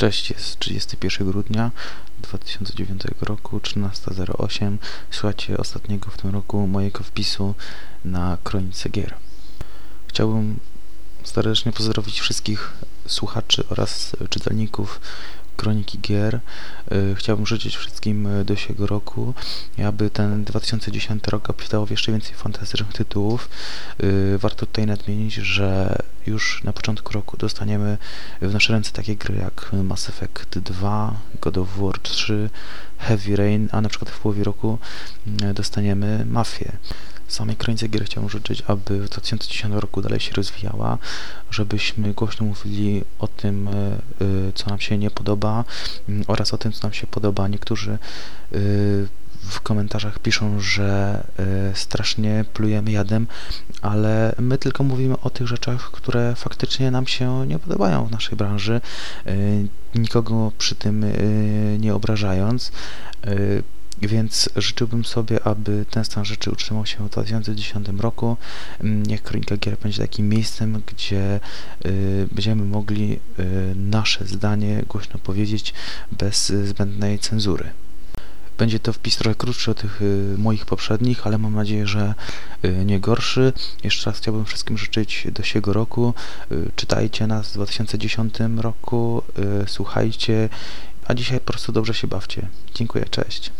Cześć, jest 31 grudnia 2009 roku, 13.08. Słuchajcie ostatniego w tym roku mojego wpisu na Kronice Gier. Chciałbym serdecznie pozdrowić wszystkich słuchaczy oraz czytelników Kroniki Gier. Y, chciałbym życzyć wszystkim do siego roku, aby ten 2010 rok obfitał w jeszcze więcej fantastycznych tytułów. Y, warto tutaj nadmienić, że już na początku roku dostaniemy w nasze ręce takie gry jak Mass Effect 2, God of War 3, Heavy Rain, a na przykład w połowie roku dostaniemy Mafię samej kronice gier chciałbym życzyć, aby w 2010 roku dalej się rozwijała, żebyśmy głośno mówili o tym, e, e, co nam się nie podoba mm, oraz o tym, co nam się podoba. Niektórzy e, w komentarzach piszą, że strasznie plujemy jadem, ale my tylko mówimy o tych rzeczach, które faktycznie nam się nie podobają w naszej branży, nikogo przy tym nie obrażając. Więc życzyłbym sobie, aby ten stan rzeczy utrzymał się w 2010 roku. Mm, niech Kronika Gier będzie takim miejscem, gdzie y, będziemy mogli y, nasze zdanie głośno powiedzieć bez y, zbędnej cenzury. Będzie to wpis trochę krótszy od tych y, moich poprzednich, ale mam nadzieję, że y, nie gorszy. Jeszcze raz chciałbym wszystkim życzyć do siego roku. Y, czytajcie nas w 2010 roku, słuchajcie, a dzisiaj po prostu dobrze się bawcie. Dziękuję, cześć.